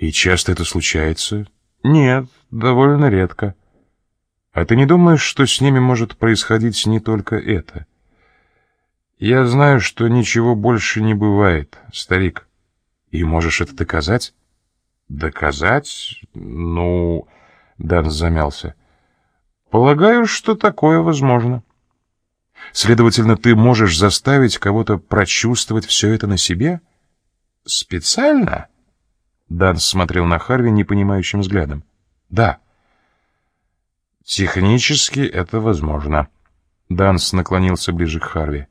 И часто это случается? Нет, довольно редко. А ты не думаешь, что с ними может происходить не только это? Я знаю, что ничего больше не бывает, старик. И можешь это доказать? Доказать? Ну... Дан замялся. Полагаю, что такое возможно. Следовательно, ты можешь заставить кого-то прочувствовать все это на себе? Специально? Дан смотрел на Харви непонимающим взглядом. Да. Технически это возможно. Данс наклонился ближе к Харви.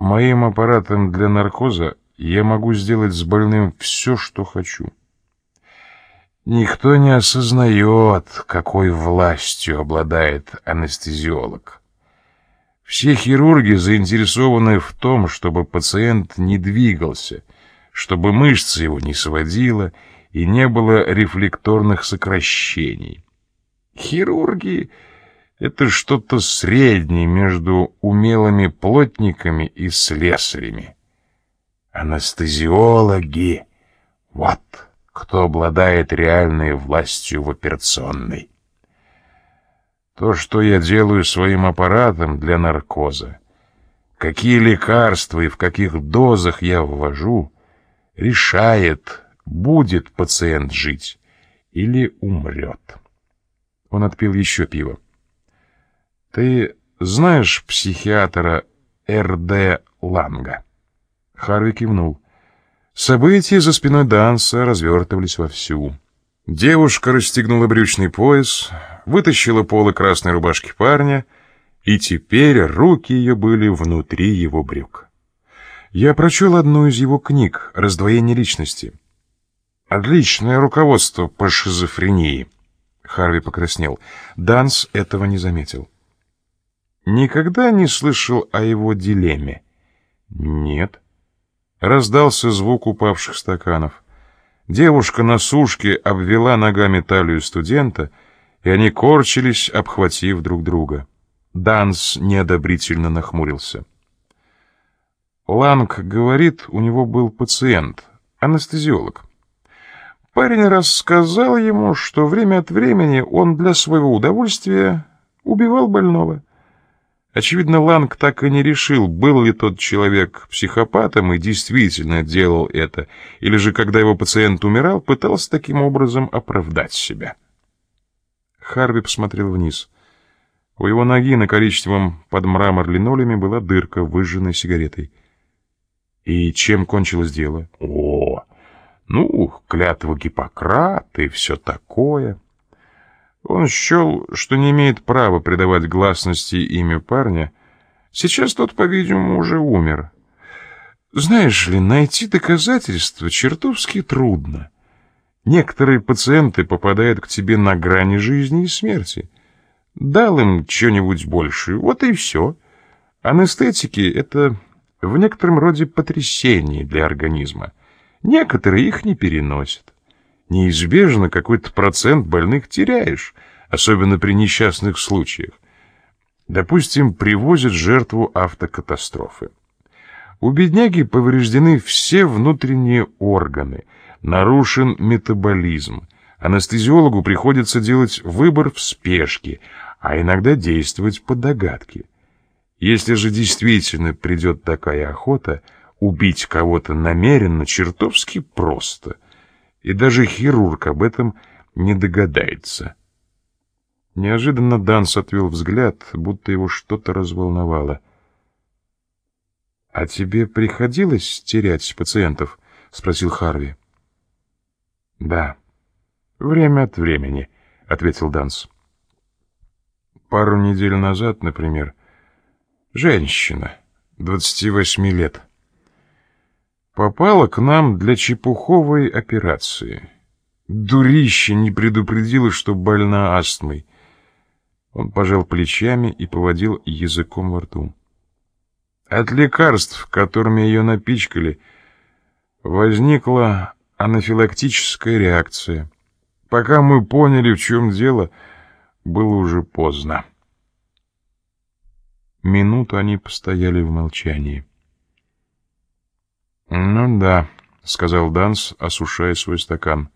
Моим аппаратом для наркоза я могу сделать с больным все, что хочу. Никто не осознает, какой властью обладает анестезиолог. Все хирурги заинтересованы в том, чтобы пациент не двигался, чтобы мышцы его не сводило и не было рефлекторных сокращений. Хирурги — это что-то среднее между умелыми плотниками и слесарями. Анестезиологи — вот кто обладает реальной властью в операционной. То, что я делаю своим аппаратом для наркоза, какие лекарства и в каких дозах я ввожу, решает, будет пациент жить или умрет. Он отпил еще пиво. Ты знаешь психиатра Р.Д. Ланга? Харви кивнул. События за спиной Данса развертывались вовсю. Девушка расстегнула брючный пояс, вытащила полы красной рубашки парня, и теперь руки ее были внутри его брюк. Я прочел одну из его книг «Раздвоение личности». Отличное руководство по шизофрении. Харви покраснел. Данс этого не заметил. Никогда не слышал о его дилемме. Нет. Раздался звук упавших стаканов. Девушка на сушке обвела ногами талию студента, и они корчились, обхватив друг друга. Данс неодобрительно нахмурился. Ланг говорит, у него был пациент, анестезиолог. Парень рассказал ему, что время от времени он для своего удовольствия убивал больного. Очевидно, Ланг так и не решил, был ли тот человек психопатом и действительно делал это, или же, когда его пациент умирал, пытался таким образом оправдать себя. Харви посмотрел вниз. У его ноги на коричневом под мрамор линолеуме была дырка, выжженной сигаретой. И чем кончилось дело? О, ну, клятва Гиппократа и все такое. Он счел, что не имеет права придавать гласности имя парня. Сейчас тот, по-видимому, уже умер. Знаешь ли, найти доказательства чертовски трудно. Некоторые пациенты попадают к тебе на грани жизни и смерти. Дал им что-нибудь большее, вот и все. Анестетики — это в некотором роде потрясение для организма. Некоторые их не переносят неизбежно какой-то процент больных теряешь, особенно при несчастных случаях. Допустим, привозят жертву автокатастрофы. У бедняги повреждены все внутренние органы, нарушен метаболизм. Анестезиологу приходится делать выбор в спешке, а иногда действовать по догадке. Если же действительно придет такая охота, убить кого-то намеренно чертовски просто – и даже хирург об этом не догадается. Неожиданно Данс отвел взгляд, будто его что-то разволновало. «А тебе приходилось терять пациентов?» — спросил Харви. «Да, время от времени», — ответил Данс. «Пару недель назад, например, женщина, двадцати восьми лет» попала к нам для чепуховой операции. Дурище не предупредила, что больна астмой. Он пожал плечами и поводил языком во рту. От лекарств, которыми ее напичкали, возникла анафилактическая реакция. Пока мы поняли, в чем дело, было уже поздно. Минуту они постояли в молчании. «Ну да», сказал Данс, осушая свой стакан.